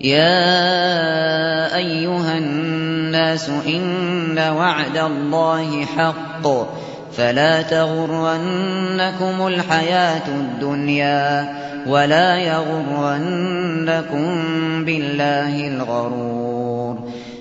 يا أيها الناس إن وعد الله حق فلا تغرنكم الحياة الدنيا ولا يغرنكم بالله الغرور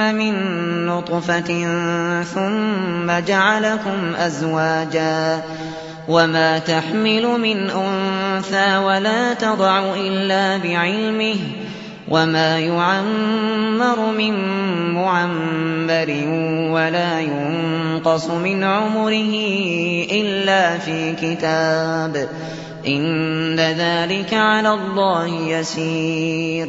من نطفة ثم جعلكم أزواجا وما تحمل من أنثى ولا تضع إلا بعلمه وما يعمر من معمر ولا ينقص من عمره إلا في كتاب إن ذلك على الله يسير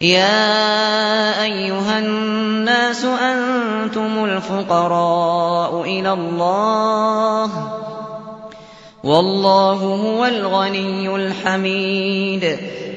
يا أيها الناس أنتم الفقراء إلى الله والله هو الغني الحميد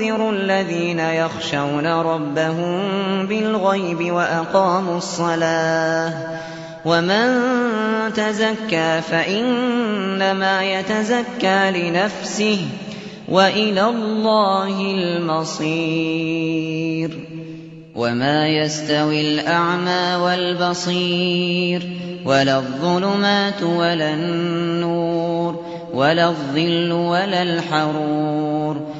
تنذر الذين يخشون ربهم بالغيب وأقاموا الصلاة ومن تزكى فإنما يتزكى لنفسه وإلى الله المصير وما يستوي الأعمى والبصير ولا الظلمات ولا النور ولا الظل ولا الحرور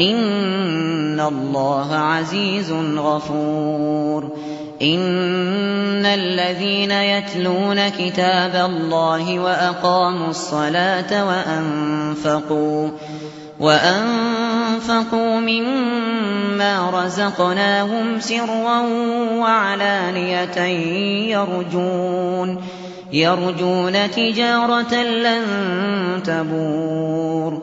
إن الله عزيز غفور إن الذين يتلون كتاب الله وأقاموا الصلاة وأنفقوا وأنفقوا مما رزقناهم سرا وعلانية يرجون يرجون تجارة لن تبور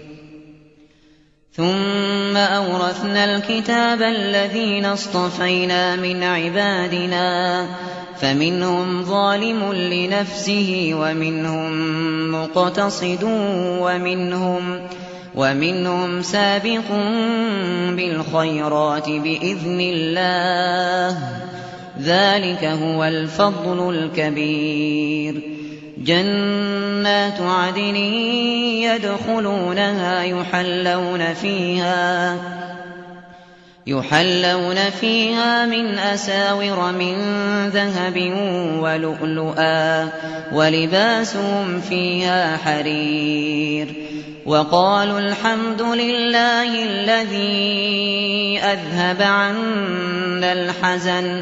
ثم أورثنا الكتاب الذين اصطفينا من عبادنا فمنهم ظالم لنفسه ومنهم مقتصد ومنهم ومنهم سابق بالخيرات بإذن الله. ذلك هو الفضل الكبير. جنات عدن يدخلونها يحلون فيها يحلون فيها من أساور من ذهب ولؤلؤا ولباسهم فيها حرير وقالوا الحمد لله الذي أذهب عنا الحزن